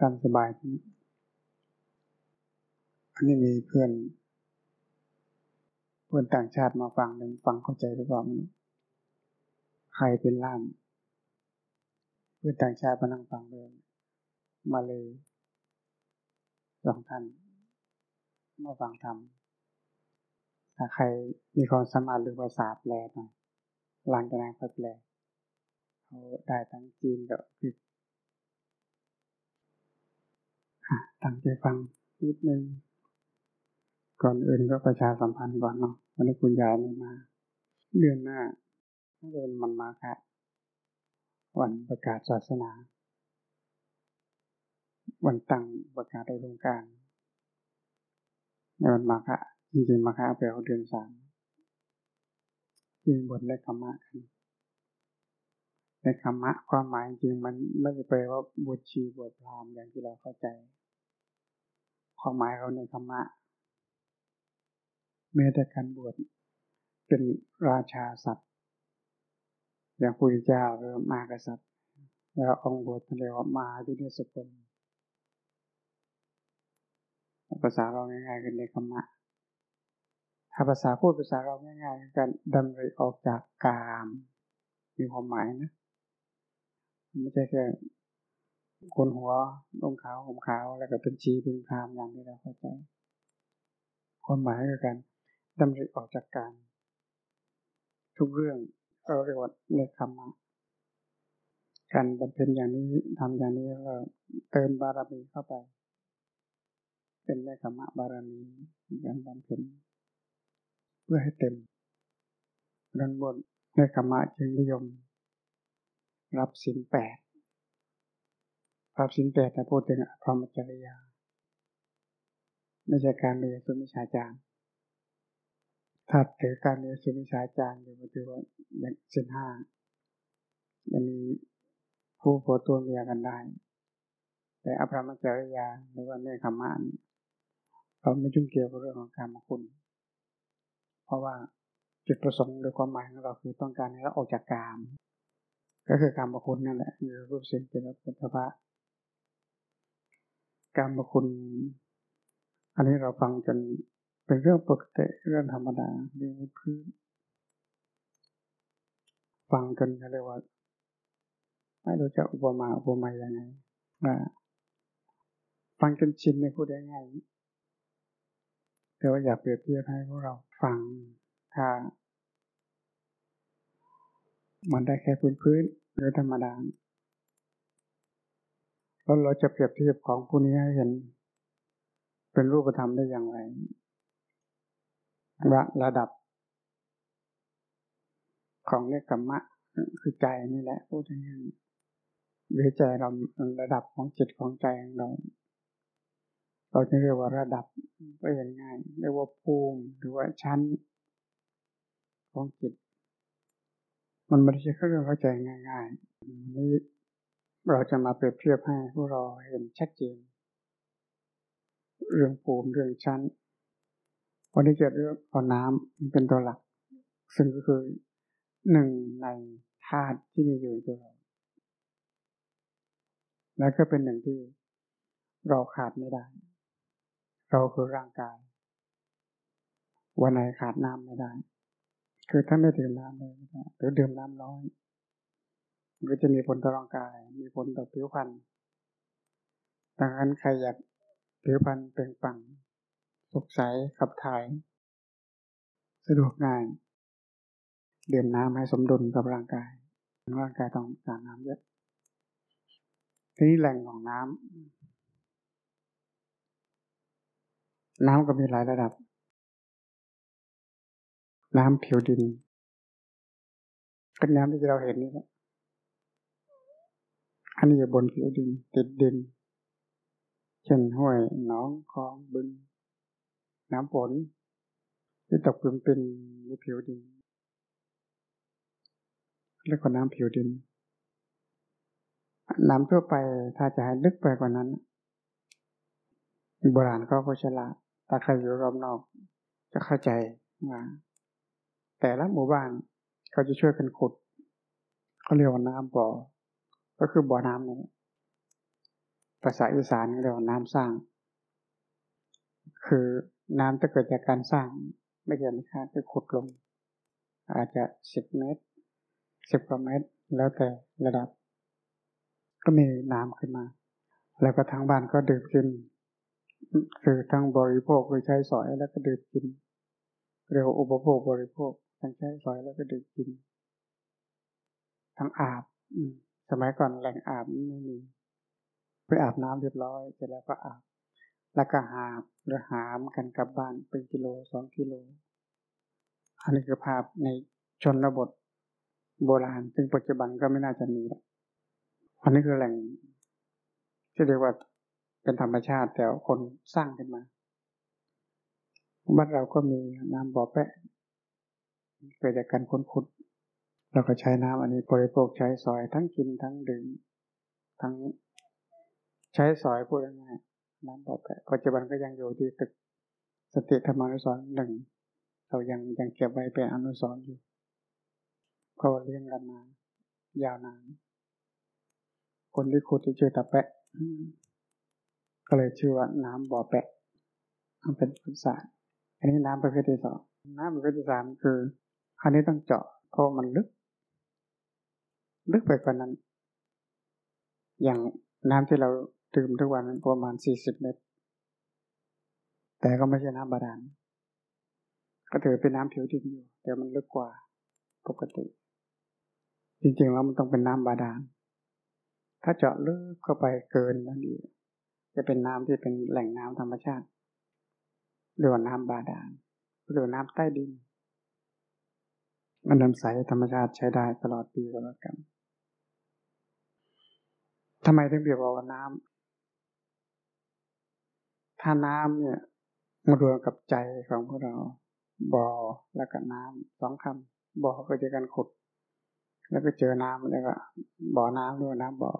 ตามสบายอันนี้มีเพื่อน เพื่อนต่างชาติมาฟังหนึ่งฟังเข้าใจหรือเปล่าใครเป็นล่าม เพื่อนต่างชาติมานั่งฟังเลยมาเลยสองท่านมาฟังธรรมถ้าใครมีความสามารถหรือภาษาแปลหน่อยหลังจากนั้นค่อยแปลเขาได้ทั้งจีนกับคือ ตั้งใจฟังนิดนึง ก่อนอื่นก็ประชาสัมพันธ์ก่อนเนาะวันนี้คุณยายไม่มา เดือนหน้าน่าจะเป็นมันมาค่ะ วันประกาศศาสนา วันตั้งประกาศโดยงการในวันมาค่ะจริงๆมาค่ะแปลว่าเดือนสามจริงบทและธรรมะกัน ในธรรมะความหมายจริงมันไม่ได้แปลว่าบวชชีบวชพรามอย่างที่เราเข้าใจ ความหมายเขาในธรรมะแม้แต่การบวชเป็นราชาสัตว์อย่างพระเจ้าหรือมากษัตริย์ แล้วองค์บวชเรียกว่ามาดุเนสกุลภาษาเราง่ายๆกันในธรรมะถ้าภาษาพูดภาษาเราง่ายๆกันดำริออกจากกาม มีความหมายนะ ไม่ใช่แค่คนหัวลงขาวผมขาวแล้วก็เป็นชีเป็นพรามอย่างที่เราเข้าใจความหมายคือการดำริออกจากการ ทุกเรื่องเราเรียกว่าในธรรมะการบำเพ็ญอย่างนี้ทำอย่างนี้เราเติมบารมีเข้าไป เป็นในธรรมะบารมีการบำเพ็ญเพื่อให้เต็มดังบนในธรรมะจึงนิยม รับสินแปดรับสินแปดแต่พูดถึงพรหมจริยา ไม่ใช่การเรียนสุมิชาจารย์ถ้าถือการเรียนสุมิชาจารย์อยู่ก็ถือว่าอย่างสินห้ายังมีผู้ผัวตัวเมียกันได้ แต่อภรรมจริยาหรือว่าเนคขมานเราไม่จุ่งเกี่ยวกับเรื่องของการมาคุณ เพราะว่าจุดประสงค์โดยความหมายของเราคือต้องการให้เราออกจากกาม ก็คือการมาคุณนั่นแหละคือรูปเสียงเป็นพุทธะการมาคุณ อันนี้เราฟังจนเป็นเรื่องปกติเรื่องธรรมดาเรื่องพื้นฟังกันเรียกว่าไม่รู้จะอุปมาอุปไมยยังไงนะฟังจนชินในพูดได้ง่ายแต่ว่าอยากเปรียบเทียบให้พวกเราฟังถ้า มันได้แค่พื้นพื้นหรือธรรมดาแล้วเราจะเปรียบเทียบของผู้นี้ให้เห็น เป็นรูปธรรมได้อย่างไรระระดับ ของเนกรรมะ คือใจนี่แหละพูดง่ายๆหรือใจเราระดับของจิตของใจของเรา เราจะเรียกว่าระดับก็อย่างง่ายเรียกว่าภูมิหรือว่าชั้น ของจิต มันไม่ใช่เรื่องเข้าใจง่ายๆนี้เราจะมาเปรียบเทียบให้พวกเราเห็นชัดเจน เรื่องภูมิเรื่องชั้น วันนี้จะเรื่องเอาน้ำเป็นตัวหลัก ซึ่งก็คือหนึ่งในธาตุที่มีอยู่ในตัวเรา และก็เป็นหนึ่งที่เราขาดไม่ได้ เราคือร่างกาย วันไหนขาดน้ำไม่ได้ คือถ้าไม่ดื่มน้ำเลยหรือดื่มน้ำน้อยก็จะมีผลต่อร่างกาย มีผลต่อผิวพรรณดังนั้นใครอยากผิวพรรณเป็นปังสุกใสขับถ่าย สะดวกง่ายดื่มน้ำให้สมดุลกับร่างกาย ร่างกายต้องการน้ำเยอะ ทีนี้แหล่งของน้ำน้ำก็มีหลายระดับ น้ำผิวดินก็น้ำที่เราเห็นนี่แหละอันนี้อยู่บนผิวดิน ติดดิน เช่นห้วยหนองคลองบึง น้ำฝนที่ตกเป็นเป็นในผิวดินเรียกว่าน้ำผิวดิน น้ำทั่วไปถ้าจะให้ลึกไปกว่านั้นโบราณก็ก็ฉลาดถ้าใครอยู่รอบนอก จะเข้าใจว่า แต่ละหมู่บ้านเขาจะช่วยกันขุดเขาเรียกว่าน้ำบ่อ ก็คือบ่อน้ำนี่ไปาษาอีสานเรียกว่าน้ำสร้าง คือน้ำจะเกิดจากการสร้าง ไม่เกินค่าคือขุดลง อาจจะสิบเมตรสิบกว่าเมตร แล้วแต่ระดับ ก็มีน้ำขึ้นมา แล้วก็ทางบ้านก็ดื่มกิน คือทั้งบริโภคคือใช้สอยแล้วก็ดื่มกินเรียกว่าอุปโภคบริโภค ทั้งใช้สอยแล้วก็ดื่มกิน ทั้งอาบสมัยก่อนแหล่งอาบไม่มีไปอาบน้ำเรียบร้อยเสร็จแล้วก็อาบ แล้วก็หาบหรือหามกันกลับบ้านเป็นกิโลสองกิโล อันนี้คือภาพในชนบทโบราณ ซึ่งปัจจุบันก็ไม่น่าจะมีแล้วอันนี้คือแหล่งที่เรียกว่าเป็นธรรมชาติแต่คนสร้างขึ้นมาบ้านเราก็มีน้ำบ่อแปะ เกิดจากการค้นขุดเราก็ใช้น้ำอันนี้บริโภคใช้สอยทั้งกินทั้งดื่มทั้งใช้สอยพูดง่ายน้ำบ่อแปะปัจจุบันก็ยังอยู่ที่ตึกสติธรรมานุสรหนึ่งเรายังยังเก็บไว้เป็นอนุสร์อยู่เพราะเลี้ยงกันมายาวนานคนที่ขุดที่ชื่อตะแปะก็เลยชื่อว่าน้ำบ่อแปะมันเป็นภาษาอันนี้น้ำประเภทที่สองน้ำประเภทที่สามคือ อันนี้ต้องเจาะเพราะมันลึก ลึกไปกว่านั้น อย่างน้ำที่เราดื่มทุกวันประมาณสี่สิบเมตร แต่ก็ไม่ใช่น้ำบาดาล ก็ถือเป็นน้ำผิวดินอยู่ แต่มันลึกกว่าปกติ จริงๆแล้วมันต้องเป็นน้ำบาดาล ถ้าเจาะลึกเข้าไปเกินนั้นอีกจะเป็นน้ำที่เป็นแหล่งน้ำธรรมชาติหรือว่าน้ำบาดาลหรือน้ำใต้ดิน มันน้ำใสธรรมชาติใช้ได้ตลอดปีตลอดกาลทำไมถึงเรียกว่าน้ำ ถ้าน้ำเนี่ยมารวมกับใจของพวกเราบ่อแล้วก็น้ำสองคำบ่อก็จะกันขุด แล้วก็เจอน้ำแล้วก็บ่อน้ำหรือน้ำบ่อ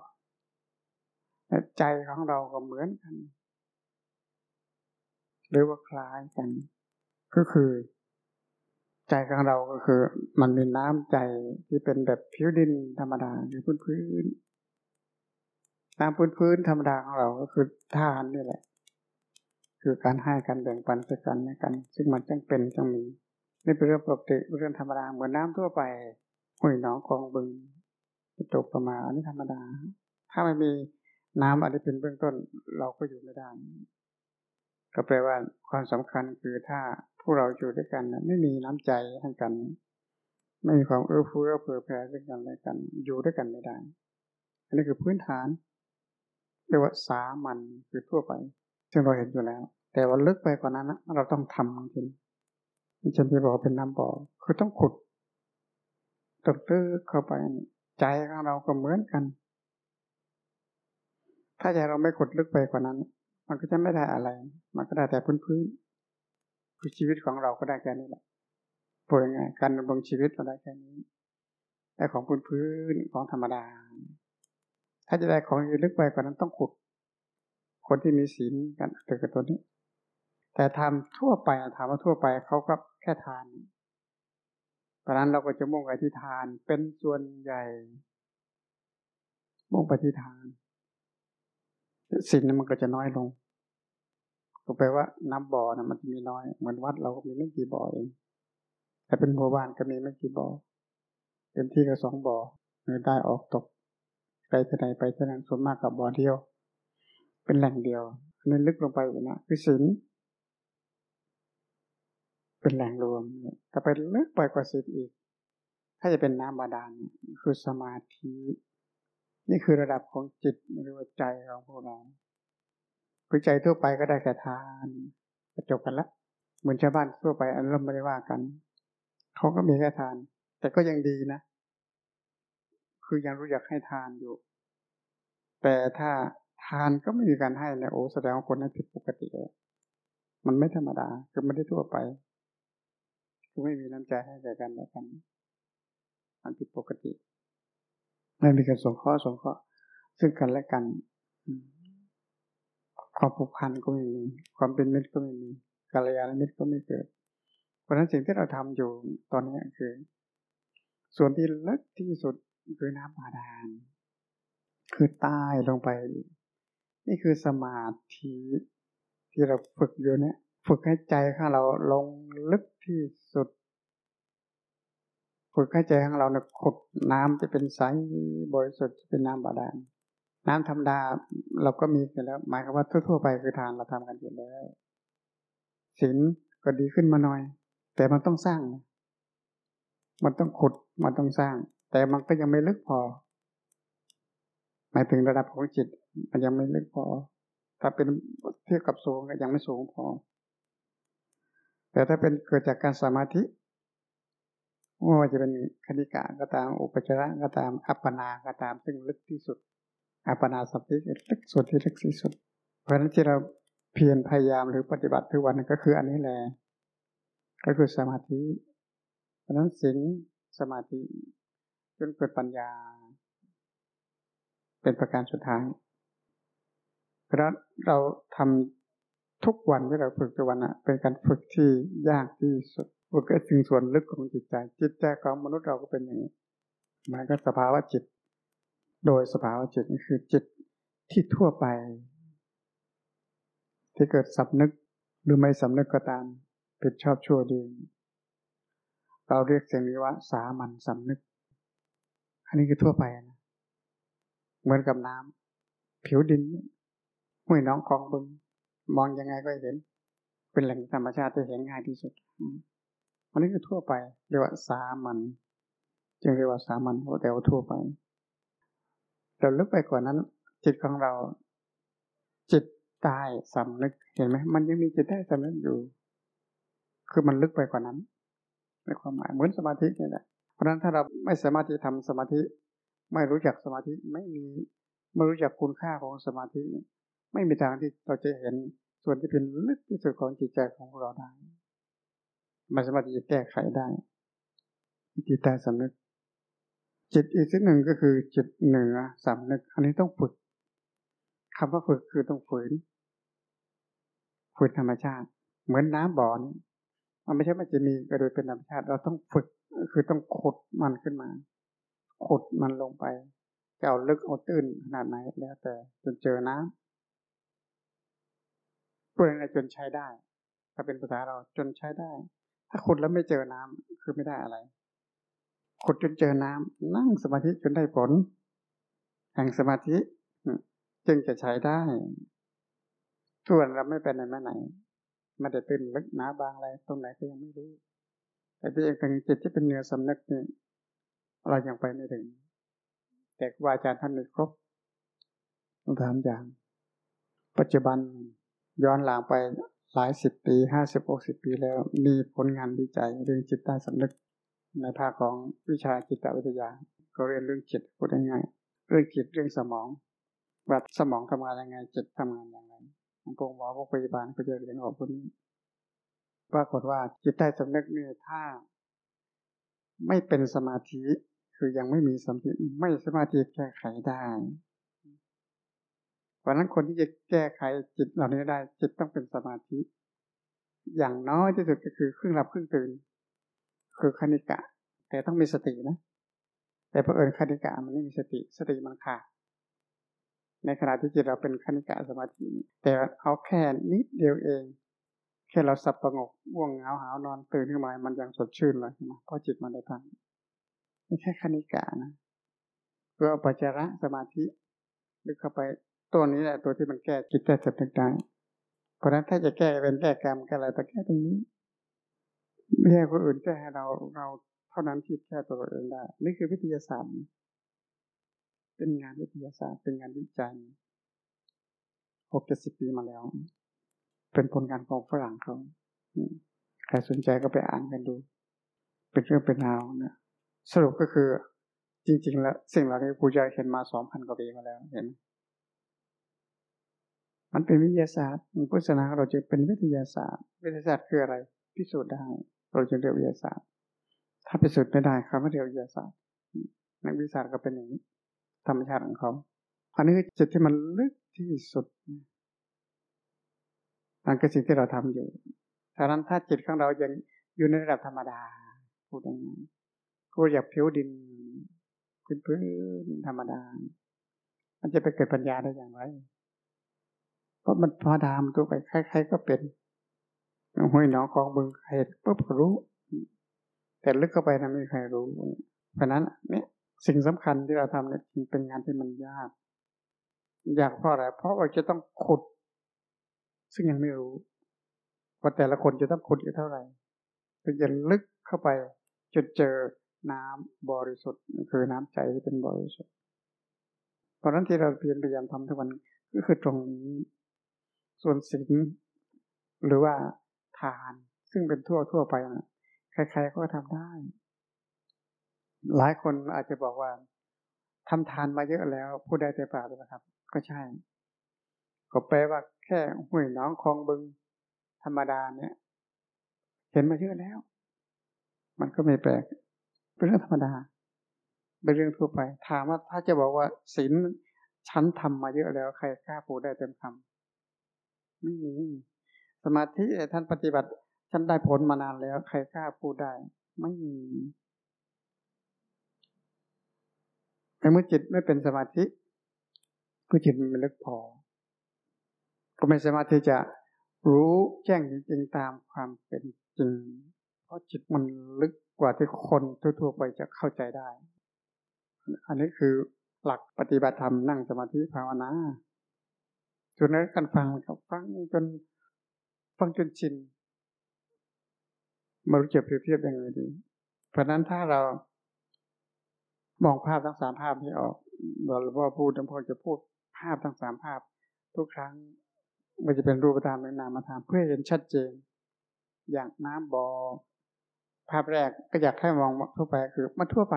ใจของเราก็เหมือนกัน หรือว่าคล้ายกัน ก็คือ ใจของเราก็คือ มันมีน้ำใจที่เป็นแบบผิวดินธรรมดาหรือพื้นพื้นน้ำพื้นพื้นธรรมดาของเราก็คือทานนี่แหละ คือการให้กันแบ่งปันซึ่งกันและกัน ซึ่งมันจังเป็นจังมีนี่เป็นเรื่องปกติเรื่องธรรมดาเหมือนน้าทั่วไปห้วยหนองคลองบึงตกประมาณอันนี้ธรรมดา ถ้าไม่มีน้ำอันนี้เป็นเบื้องต้นเราก็อยู่ไม่ได้ ก็แปลว่าความสำคัญคือถ้าพวกเราอยู่ด้วยกันไม่มีน้ำใจให้กัน ไม่มีความเอื้อเฟื้อเผื่อแผ่ซึ่งกันและกัน อยู่ด้วยกันไม่ได้ อันนี้คือพื้นฐานเรียกว่าสามัญคือทั่วไป ซึ่งเราเห็นอยู่แล้ว แต่ว่าลึกไปกว่านั้นนะเราต้องทำจริงเช่นที่บอกเป็นน้ำบ่อคือต้องขุดตกตื้อเข้าไปใจของเราก็เหมือนกัน ถ้าใจเราไม่ขุดลึกไปกว่านั้น มันก็จะไม่ได้อะไร มันก็ได้แต่พื้นพื้นคือชีวิตของเราก็ได้แค่นี้แหละพูดยังไงการดำรงชีวิตเราได้แค่นี้แต่ของพื้นพื้นของธรรมดา ถ้าจะได้ของลึกไปกว่านั้นต้องขุด คนที่มีศีลกันเกิดกับตัวนี้ แต่ทำทั่วไปถามว่าทั่วไปเขาก็แค่ทานเพราะนั้นเราก็จะมุ่งไปที่ทานเป็นส่วนใหญ่ มุ่งไปที่ทาน ศีลมันก็จะน้อยลง ก็แปลว่าน้ำบ่อนะมันมีน้อย เหมือนวัดเราก็มีไม่กี่บ่อเองแต่เป็นหมู่บ้านก็มีไม่กี่บ่อเต็มที่ก็สองบ่อเงินได้ออกตกไปที่ไหนไปที่นั้นส่วนมากกับบ่อเดียว เป็นแหล่งเดียวอันนี้ลึกลงไปอยู่นะคือศีลเป็นแหล่งรวมถ้าไปลึกไปกว่าศีลอีก ถ้าจะเป็นน้ำบาดาลคือสมาธิ นี่คือระดับของจิตหรือว่าใจของพวกเราคือใจทั่วไปก็ได้แค่ทานจบกันละเหมือนชาวบ้านทั่วไปอันเราไม่ได้ว่ากันเขาก็มีแค่ทาน แต่ก็ยังดีนะ คือยังรู้จักให้ทานอยู่ แต่ถ้าทานก็ไม่มีการให้เนี่ยโอ้แสดงว่าคนนั้นผิดปกติเลยมันไม่ธรรมดาคือไม่ได้ทั่วไปคือไม่มีน้ำใจให้แก่กันและกันมันผิดปกติ ไม่มีการสงเคราะห์สงเคราะห์ซึ่งกันและกัน ความผูกพันก็ไม่มีความเป็นมิตรก็ไม่มีกัลยาณมิตรก็ไม่เกิด เพราะฉะนั้นสิ่งที่เราทำอยู่ตอนนี้คือ ส่วนที่ล็กที่สุดคือน้ำบาดาลคือใต้ลงไป นี่คือสมาธิที่เราฝึกอยู่เนี่ย ฝึกให้ใจของเราลงลึกที่สุด ฝึกให้ใจของเราเนี่ยขุดน้ำจะเป็นใสบริสุทธิ์จะเป็นน้ำบาดาลน้ำธรรมดาเราก็มีกันแล้ว หมายความว่าทั่วๆไปคือทานเราทำกันอยู่แล้วศีลก็ดีขึ้นมาหน่อย แต่มันต้องสร้าง มันต้องขุดมันต้องสร้าง แต่มันก็ยังไม่ลึกพอ หมายถึงระดับของจิต มันยังไม่ลึกพอ ถ้าเป็นเทียบกับสูงก็ยังไม่สูงพอ แต่ถ้าเป็นเกิดจากการสมาธิ ไม่ว่าจะเป็นคณิกะก็ตาม อุปจาระก็ตาม อัปปนาก็ตาม ซึ่งลึกที่สุด อัปปนาสัมผัสลึกสุดที่ลึกที่สุด เพราะฉะนั้นที่เราเพียรพยายามหรือปฏิบัติทุกวันก็คืออันนี้แหละก็คือสมาธิ เพราะนั้นสิ่งสมาธิจนเกิดปัญญา เป็นประการสุดท้าย เพราะเราทำทุกวันที่เราฝึกทุกวันอะเป็นการฝึกที่ยากที่สุด ฝึกให้ถึงส่วนลึกของจิตใจ จิตใจของมนุษย์เราก็เป็นอย่างนี้มันก็สภาวะจิต โดยสภาวะจิตนี่คือจิตที่ทั่วไป ที่เกิดสำนึกหรือไม่สำนึกก็ตามผิดชอบชั่วดี เราเรียกสิ่งนี้ว่า สามัญสำนึก อันนี้คือทั่วไปนะเหมือนกับน้ำผิวดินห้วยน้องคลองบึง มองยังไงก็เห็น เป็นแหล่งธรรมชาติที่เห็นง่ายที่สุดอั นนี้คือทั่วไป เรียกว่าสามัญจึงเรียกว่าสามัญแต่ว่าทั่วไปเราลึกไปกว่านั้น จิตของเรา จิตใต้สำนึกเห็นไหมมันยังมีจิตใต้สำนึกอยู่ คือมันลึกไปกว่านั้นในความหมายเหมือนสมาธินี่แหละเพราะฉะนั้นถ้าเราไม่สามารถที่ทำสมาธิ ไม่รู้จักสมาธิไม่มีไม่รู้จักคุณค่าของสมาธิไม่มีทางที่เราจะเห็นส่วนที่เป็นลึกที่สุดของจิตใจของเราได้ มันสามารถที่จะแก้ไขได้จิตใต้สำนึก จิตอีกสิ่งหนึ่งก็คือจิตเหนือสำนึก อันนี้ต้องฝึกคำว่าฝึกคือต้องฝืนฝืนธรรมชาติ เหมือนน้ำบ่อนี่มันไม่ใช่มันจะมีกระโดยเป็นธรรมชาติ เราต้องฝึกคือต้องขุดมันขึ้นมา ขุดมันลงไปจะเอาลึกเอาตื้นขนาดไหนแล้วแต่จนเจอน้ำเพื่อจนใช้ได้ ถ้าเป็นภาษาเราจนใช้ได้ ถ้าขุดแล้วไม่เจอน้ำคือไม่ได้อะไร ขุดจนเจอน้ำนั่งสมาธิจนได้ผลแห่งสมาธิจึงจะใช้ได้ส่วนเราไม่เป็นไหนมาไหนม่ได้ตื่นลึกหนาบางอะไร ตรงไหนก็ยังไม่รู้ แต่ที่เองถึงจิตที่เป็นเนื้อสำนึกนี่เรายังไปไม่ถึง แต่ครูอาจารย์ท่านมีครบต้องถามอย่าง ปัจจุบันย้อนหลังไป หลายสิบปีห้าสิบหกสิบปีแล้ว มีผลงานวิจัยเรื่องจิตใต้สำนึก ในภาคของวิชาจิตวิทยา ก็เรียนเรื่องจิตพูดง่ายๆเรื่องจิตเรื่องสมองว่าสมองทำงานยังไงจิตทำงานอย่างไรพวกหมอพวกพยาบาลก็จะเรียนออกพวกนี้ปรากฏว่าจิตใต้สำนึกนี่ถ้า ไม่เป็นสมาธิคือยังไม่มีสมาธิไม่สามารถที่แก้ไขได้ เพราะนั้นคนที่จะแก้ไขจิตเหล่านี้ได้ จิตต้องเป็นสมาธิ อย่างน้อยที่สุดก็คือครึ่งหลับครึ่งตื่น คือคณิกะ แต่ต้องมีสตินะ แต่เพอเอิญคณิกะมันไม่มีสติ สติมันขาดในขณะที่จิตเราเป็นคณิกะสมาธิแต่เอาแค่นิดเดียวเอง แค่เราสับประงกว่วงเหงาหาวนอนตื่นขึ้นมามันยังสดชื่นเลยนะเพราะจิตมันได้พังไม่แค่คณิกะนะเพื่อปัจจาระสมาธิลึกเข้าไป ตัวนี้แหละตัวที่มันแก้จิตใจสำนึกได้เพราะฉะนั้นถ้าจะแก้เป็นแก้กรรมก้อะไรต้อแก้ตรงนี้ไม่ใช่คนอื่นแก้ให้เราเราเท่านั้นที่แก้ตัวเราเองได้ นี่คือวิทยาศาสตร์ เป็นงานวิทยาศาสตร์เป็นงานวิจัยหกเจ็ดสิบปีมาแล้ว เป็นผลงานของฝรั่งเขาใครสนใจก็ไปอ่านกันดู เป็นเรื่องเป็นราวนะสรุปก็คือจริง ๆ แล้วสิ่งเหล่านี้ครูใจเห็นมาสองพันกว่าปีมาแล้วเห็นมั มันเป็นวิทยาศาสตร์พุทธศาสนาเราจะเป็นวิทยาศาสตร์ วิทยาศาสตร์คืออะไร พิสูจน์ได้ เราจะเรียกวิทยาศาสตร์ ถ้าพิสูจน์ไม่ได้เขาไม่เรียกวิทยาศาสตร์ นักวิทยาศาสตร์ก็เป็นอย่างนี้ธรรมชาติของเขาอันนี้คือจุดที่มันลึกที่สุดนั่นคือสิ่งที่เราทำอยู่ถ้านั้นถ้าจิตของเรายังอยู่ในระดับธรรมดาพูดอย่างนี้ก็อยากผิวดินพื้นๆธรรมดา มันจะไปเกิดปัญญาได้อย่างไร ราะมันธรรมดามตัวไปใครๆก็เป็นห้วยหนองคลองบึงเห็นปุ๊บก็รู้ แต่ลึกเข้าไปนะไม่มีใครรู้ เพราะนั้นเนี่ยสิ่งสำคัญที่เราทำเนี่ยเป็นงานที่มันยากยากเพราะอะไรเพราะว่าจะต้องขุด ซึ่งยังไม่รู้ว่าแต่ละคนจะต้องขุดอยู่เท่าไหร่ถึงจะลึกเข้าไปจนเจอน้ำบริสุทธิ์ คือน้ำใจที่เป็นบริสุทธิ์ เพราะนั้นที่เราเพียรพยายามทำทุกวันก็คือตรงนี้ ส่วนศีลหรือว่าทาน ซึ่งเป็นทั่วทั่วไปนะใครๆก็ทำได้ หลายคนอาจจะบอกว่าทำทานมาเยอะแล้วพูดได้แต่ปากนะครับ ก็ใช่ ก็แปลว่าแค่ห้วยน้องคลองบึง ธรรมดาเนี่ย เห็นมาเยอะแล้ว มันก็ไม่แปลก เป็นเรื่องธรรมดา เป็นเรื่องทั่วไป ถามว่าถ้าจะบอกว่าศีลฉันทำมาเยอะแล้ว ใครกล้าพูดได้เต็มคำ ไม่มี สมาธิท่านปฏิบัติฉันได้ผลมานานแล้ว ใครกล้าพูดได้ ไม่มีแต่เมื่อจิตไม่เป็นสมาธิก็จิตมันไม่ลึกพอ ก็ไม่สามารถที่จะรู้แจ้งจริงๆตามความเป็นจริง เพราะจิตมันลึกกว่าที่คนทั่ว ๆ ไปจะเข้าใจได้ อันนี้คือหลักปฏิบัติธรรมนั่งสมาธิภาวนา จนนั้นการฟังกับฟังจนฟังจนชินมารู้จักเปรียบเทียบยังไงดี เพราะนั้นถ้าเรามองภาพทั้งสามภาพนี้ออกเราพ่อพูดทั้งพ่อจะพูดภาพทั้งสามภาพ ทุกครั้งมันจะเป็นรูปธรรมเป็นนามธรรมเพื่อเห็นชัดเจน อย่างน้ำบอ่อภาพแรกก็อยากให้มองทั่วไปคือมันทั่วไป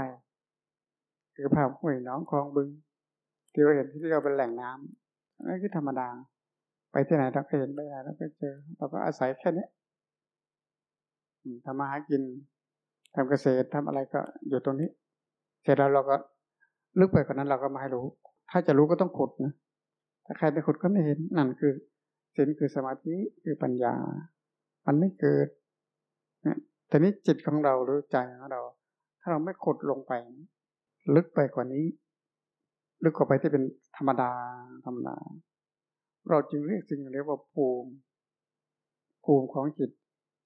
คือภาพห้วยน้องคลองบึงที่เราเห็นที่เราเป็นแหล่งน้ำ นั่นคือธรรมดา ไปที่ไหนเราก็เห็นไปไหนเราก็เจอเราก็อาศัยแค่นี้ทำมาหากินทำเกษตรทำอะไรก็อยู่ตรงนี้ เสร็จแล้วเราก็ลึกไปกว่านั้นเราก็มาให้รู้ ถ้าจะรู้ก็ต้องขุดนะถ้าใครไปขุดก็ไม่เห็นนั่นคือศีลคือสมาธิคือปัญญา มันไม่เกิดแต่นี้จิตของเราหรือใจของเรา ถ้าเราไม่ขุดลงไป ลึกไปกว่านี้ ลึกกว่าไปที่เป็นธรรมดาธรรมดา เราจึงเรียกสิ่งเรียกว่าภูมิ ภูมิของจิต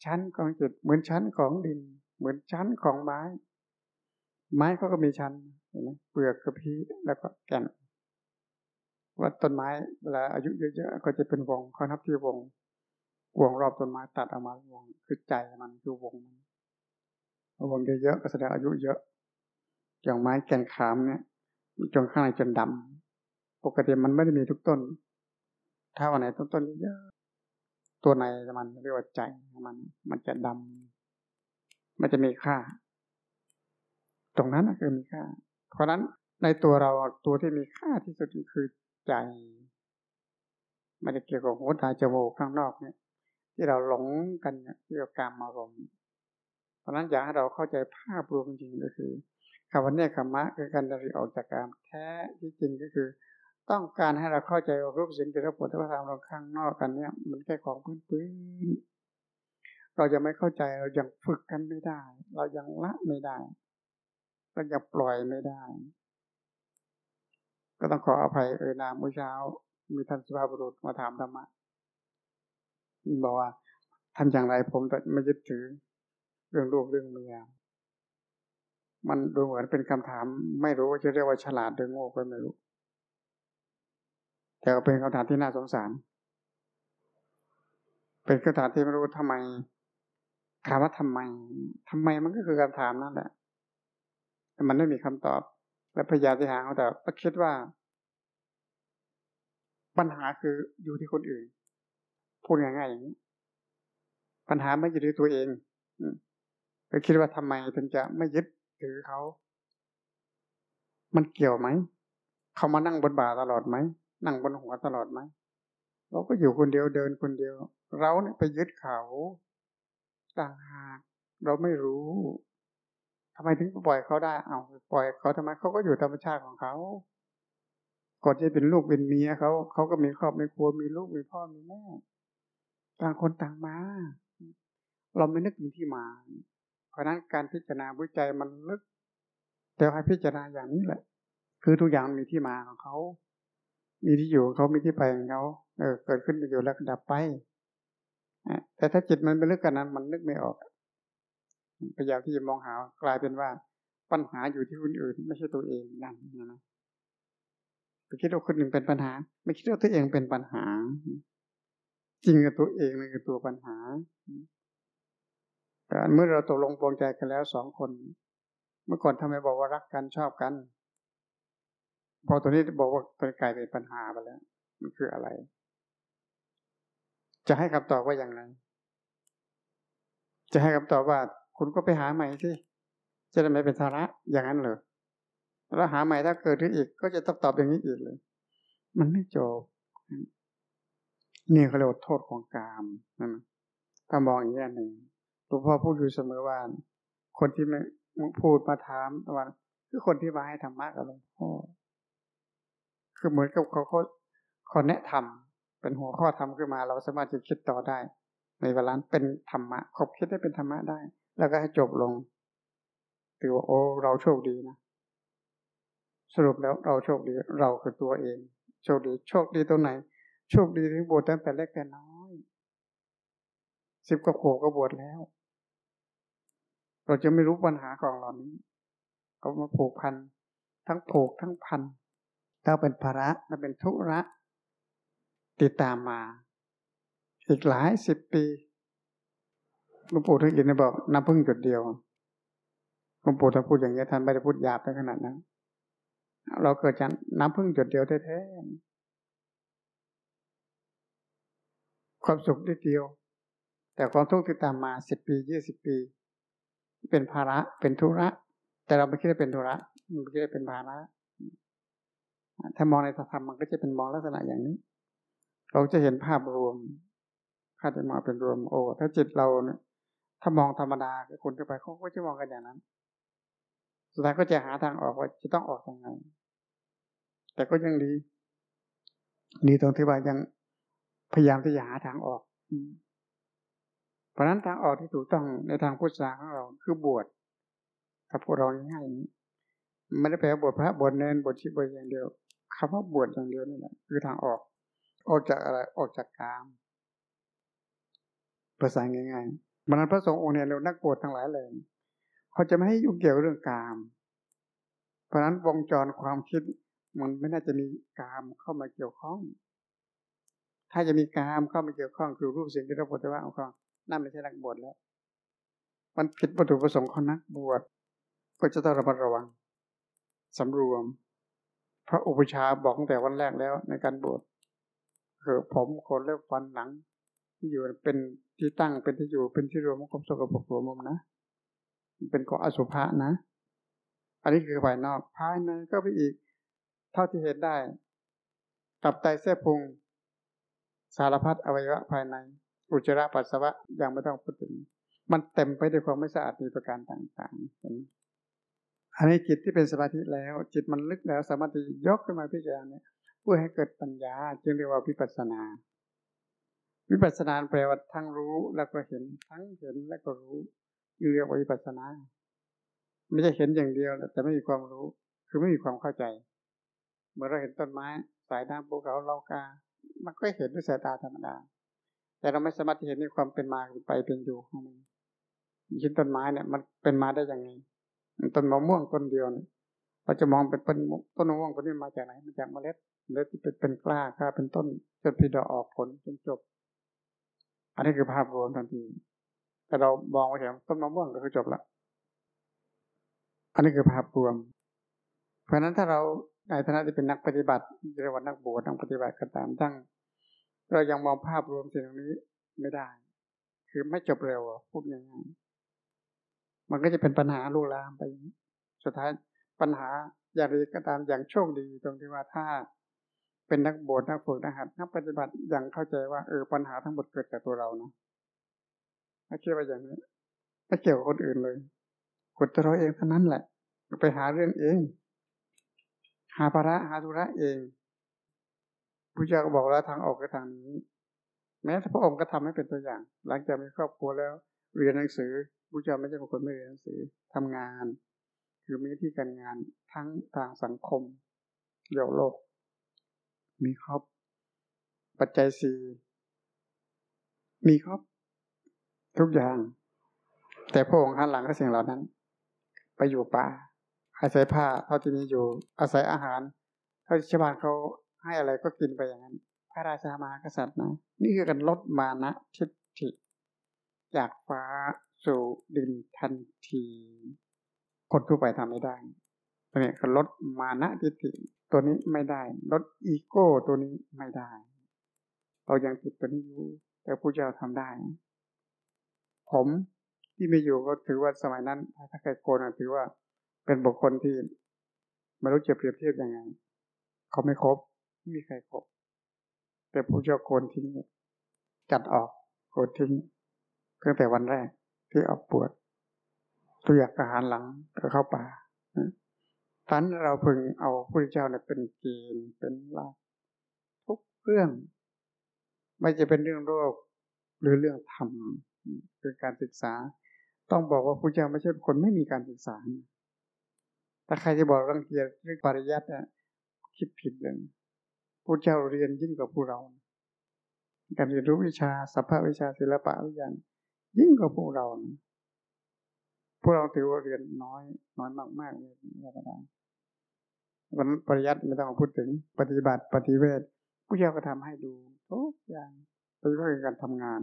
ชั้นของจิต เหมือนชั้นของดิน เหมือนชั้นของไม้ ไม้เขาก็มีชั้นเห็นไหมเปลือกกระพี้แล้วก็แก่นว่าต้นไม้เวลาอายุเยอะๆก็จะเป็นวงเขานับที่วงวงรอบต้นไม้ตัดออกมาวงคือใจมันคือวงมันวงเยอะๆก็แสดงอายุเยอะ อย่างไม้แก่นขามเนี่ย จนข้างในจนดำปกติมันไม่ได้มีทุกต้น ถ้าวันไหนต้นต้นเยอะตัวในมันเรียกว่าใจมัน มันจะดำมันจะมีค่า ตรงนั้นคือมีค่า เพราะนั้นในตัวเราตัวที่มีค่าที่สุดคือใจไม่ได้เกี่ยวกับหัวตาจมูกข้างนอกเนี่ย ที่เราหลงกันเนี่ยเกี่ยวกับการมารมเพราะนั้นอยากให้เราเข้าใจภาพรวมจริงก็คือ คำว่าเนี่ยคำมะคือการดำริออกจากการแท้ที่จริงก็คือ ต้องการให้เราเข้าใจว่ารูปสิ่งที่เราปวดที่เราทำเราข้างนอกกันเนี่ย มันแค่ของพื้นๆเราจะไม่เข้าใจเรายังฝึกกันไม่ได้ เรายังละไม่ได้ก็จะปล่อยไม่ได้ ก็ต้องขออภัยเอ่ยนามเมื่อเช้า มีท่านสุภาพบุรุษมาถามธรรมะบอกว่าทำอย่างไรผมแต่ไม่ยึดถือ เรื่องลูกเรื่องเมีย มันดูเหมือนเป็นคำถาม ไม่รู้ว่าจะเรียกว่าฉลาดหรือโง่ก็ไม่รู้ แต่ก็เป็นคำถามที่น่าสงสาร เป็นคำถามที่ไม่รู้ทำไมถามว่าทำไมทำไมมันก็คือคำถามนั่นแหละแต่มันไม่มีคำตอบ และพยายามจะหาคำตอบก็คิดว่า ปัญหาคืออยู่ที่คนอื่น พูดง่ายๆอย่างนี้ ปัญหาไม่อยู่ที่ตัวเองก็คิดว่าทำไมถึงจะไม่ยึด ถือเขา มันเกี่ยวไหม เขามานั่งบนบ่าตลอดไหม นั่งบนหัวตลอดไหม เราก็อยู่คนเดียวเดินคนเดียว เราเนี่ยไปยึดเขา ต่างหากเราไม่รู้ทำไมถึงปล่อยเขาได้ เอาปล่อยเขาทำไมเขาก็อยู่ธรรมชาติของเขาก่อนจะเป็นลูกเป็นเมียเขาเขาก็มีครอบมีครัวมีลูกมีพ่อมีแม่ ต่างคนต่างมา เราไม่นึกถึงที่มา เพราะนั้นการพิจารณาวิจัยมันลึก แต่ให้พิจารณาอย่างนี้แหละ คือทุกอย่างมีที่มาของเขา มีที่อยู่เขา มีที่ไปของเขา เออ เกิดขึ้นอยู่แล้วดับไป แต่ถ้าจิตมันเป็นเรื่องกันนั้น มันนึกไม่ออกพยายามที่จะมองหากลายเป็นว่า ปัญหาอยู่ที่คนอื่น ไม่ใช่ตัวเองนั่นนะไปคิดว่าคนอื่นเป็นปัญหา ไม่คิดว่าตัวเองเป็นปัญหา จริงกับตัวเองนั่นคือตัวปัญหา เมื่อเราตกลงปวงใจกันแล้วสองคน เมื่อก่อนทำไมบอกว่ารักกันชอบกัน พอตัวนี้บอกว่าตัวกลายเป็นปัญหาไปแล้ว มันคืออะไร จะให้คำตอบว่าอย่างไร จะให้คำตอบว่า คุณก็ไปหาใหม่สิจะได้ไม่เป็นภาระอย่างนั้นเลยแล้วหาใหม่ถ้าเกิดขึ้นอีก ก็จะต้องตอบอย่างนี้อีกเลย มันไม่จบนี่เขาเรียกว่าโทษของกามนั่นถ้ามองอย่างนี้หนึ่ง หลวงพ่อพูดอยู่เสมอว่าคนที่ไม่พูดมาถามว่าคือคนที่มาให้ธรรมะกับหลวงพ่อคือเหมือนกับเขาเขาเขาแนะทำเป็นหัวข้อธรรมขึ้นมา เราสามารถจะคิดต่อได้ ในเวลาเป็นธรรมะครบคิดได้เป็นธรรมะได้ แล้วก็ให้จบลงถือว่าโอ้เราโชคดีนะสรุปแล้วเราโชคดีเราคือตัวเอง โชคดีโชคดีตรงไหน โชคดีที่บวชตั้งแต่เล็กแต่น้อยสิบกว่าขวบก็บวชแล้ว เราจะไม่รู้ปัญหาของเรานี้ ก็มาผูกพัน ทั้งผูกทั้งพันถ้าเป็นภาระถ้าเป็นทุระ ติดตามมา อีกหลายสิบปีหลวงปู่ท่านอินบอกน้ำพึ่งจุดเดียวหลวงปู่ท่านพูดอย่างนี้ท่านไม่ได้พูดหยาบไปขนาดนั้นเราเกิดจากน้ำพึ่งจุดเดียวแท้ๆความสุขนิดเดียว แต่ความทุกข์ที่ตามมาสิบปียี่สิบปี เป็นภาระเป็นธุระ แต่เราไม่คิดว่าเป็นธุระไม่คิดว่าเป็นภาระถ้ามองในธรรมมันก็จะเป็นมองลักษณะอย่างนี้ เราจะเห็นภาพรวมถ้าจะมองเป็นรวมโอ้ถ้าจิตเราเนี่ยถ้ามองธรรมดาคนทั่วไปเขาก็จะมองกันอย่างนั้น สุดท้ายก็จะหาทางออกว่าจะต้องออกยังไง แต่ก็ยังดีดีตรงที่ว่ายังพยายามที่จะหาทางออก เพราะนั้นทางออกที่ถูกต้องในทางพุทธศาสนาของเราคือบวชถ้าพวกเราง่ายๆนี้ไม่ได้แปลว่าบวชพระบวชเนนบวชชีบวชอย่างเดียวคำว่าบวชอย่างเดียวนี่แหละคือทางออก ออกจากอะไรออกจากกามภาษาง่ายๆมันนั้นพระสงฆ์องค์เนี่ยเรานักบวชทั้งหลายเลยเขาจะไม่ให้ยุ่งเกี่ยวเรื่องกาม เพราะฉะนั้นวงจรความคิดมันไม่น่าจะมีกามเข้ามาเกี่ยวข้อง ถ้าจะมีกามเข้ามาเกี่ยวข้องคือรูปสิ่งที่เราบวชว่าเอาข้อง นั่นไม่ใช่นักบวชแล้ว มันผิดวัตถุประสงค์ของนักบวชก็จะต้องระมัดระวังสำรวม พระอุปชาบอกตั้งแต่วันแรกแล้วในการบวชคือผมขนเล็บฟันหนัง ที่อยู่เป็นที่ตั้งเป็นที่อยู่เป็นที่รวมของความสกปรกหัวมุมนะเป็นของอสุภะนะ อันนี้คือภายนอกภายในก็ไปอีก เท่าที่เห็นได้ ตับไตเส้พุง สารพัดอวัยวะภายใน อุจจาระปัสสาวะยังไม่ต้องพูดถึง มันเต็มไปด้วยความไม่สะอาดมีประการต่างๆเห็นอันนี้จิตที่เป็นสมาธิแล้ว จิตมันลึกแล้วสามารถยกขึ้นมาพิจารณาเพื่อให้เกิดปัญญาจึงเรียกว่าวิปัสสนา วิปัสสนาแปลว่าทั้งรู้แล้วก็เห็นทั้งเห็นแล้วก็รู้เรียกว่าวิปัสสนา ไม่ใช่เห็นอย่างเดียวแต่ไม่มีความรู้ คือไม่มีความเข้าใจ เมื่อเราเห็นต้นไม้ สายน้ำภูเขาเรากา มันก็เห็นด้วยสายตาธรรมดา แต่เราไม่สามารถที่เห็นในความเป็นมาไปเป็นอยู่ของมันชิ้นต้นไม้เนี่ย มันเป็นมาได้ยังไงต้นมะม่วงต้นเดียวเนี่ยเราจะมองเป็นต้นต้นมะม่วงต้นนี้มาจากไหนมาจากเมล็ดเมล็ดที่เป็นเป็นกล้ากล้าเป็นต้นจนพีดอออกผลจนจบ อันนี้คือภาพรวมทันทีแต่เรามองไปเห็นต้นมะม่วงก็คือจบละอันนี้คือภาพรวม เพราะฉะนั้นถ้าเราในฐานะที่เป็นนักปฏิบัติเรียกว่านักบวชนักปฏิบัติก็ตามทั้ง เรายังมองภาพรวมสิ่งนี้ไม่ได้ คือไม่จบเร็วพูดง่ายๆมันก็จะเป็นปัญหาลูกลามไป สุดท้ายปัญหาอย่างไรก็ตามอย่างโชคดีตรงที่ว่าถ้าเป็นนักบวชนักฝึกนักหัดนักปฏิบัติอย่างเข้าใจว่าเออปัญหาทั้งหมดเกิดจากตัวเรานะไม่เชื่อว่าอย่างนี้ไม่เกี่ยวกับคนอื่นเลยกดตัวเราเองเท่านั้นแหละ ไปหาเรื่องเอง หาภาระหาธุระเอง พระเจ้าก็บอกแล้วทางออกก็ทางนี้ แม้พระองค์ก็ทำให้เป็นตัวอย่าง หลังจากมีครอบครัวแล้ว เรียนหนังสือพระเจ้าไม่ใช่คนไม่เรียนหนังสือทำงาน คือมีที่การงานทั้งทางสังคมเดี่ยวโลก มีครอบ ปัจจัยสี่มีครอบทุกอย่าง แต่พระองค์หันหลังก็สิ่งเหล่านั้น ไปอยู่ป่าอาศัยผ้าเท่าที่มีอยู่อาศัยอาหารเท่าที่ชาวบ้านเขา ให้อะไรก็กินไปอย่างนั้น พระราชามากษัตริย์นะนี่คือการลดมานะทิฏฐิจากฟ้าสู่ดินทันที คนทั่วไปทำไม่ได้ตัวนี้ก็ลดมานะทิฏฐิตัวนี้ไม่ได้ ลดอีโก้ตัวนี้ไม่ได้ เรายังติดตัวนี้อยู่ แต่ผู้เจ้าทำได้ ผมที่ไม่อยู่ก็ถือว่าสมัยนั้นถ้าใครโกนถือว่าเป็นบุคคลที่ไม่รู้จะเปรียบเทียบยังไง เขาไม่ครบ ไม่มีใครครบแต่ผู้เจ้าโกนทิ้งจัดออกโกนทิ้งตั้งแต่วันแรกที่ออกปวดตัวอยางอาหารหลังก็เข้าป่าทันเราพึงเอาพระเจ้าเนี่ยเป็นเกณฑ์เป็นหลักทุกเรื่อง ไม่จะเป็นเรื่องโลกหรือเรื่องธรรมคือการศึกษา ต้องบอกว่าพระเจ้าไม่ใช่คนไม่มีการศึกษาถ้าใครจะบอกรังเกียจเรื่องปริยัติเนี่ยคิดผิดเลย พระเจ้าเรียนยิ่งกว่าพวกเรา การเรียนรู้วิชาสัพพวิชาศิลปะทุกอย่างยิ่งกว่าพวกเราพวกเราถือว่าเรียนน้อย น้อยมากๆเลยธรรมดาวันปริยัติไม่ต้องพูดถึงปฏิบัติปฏิเวทผู้เจ้าก็ทำให้ดูทุกอย่างโดยเฉพาะการทำงาน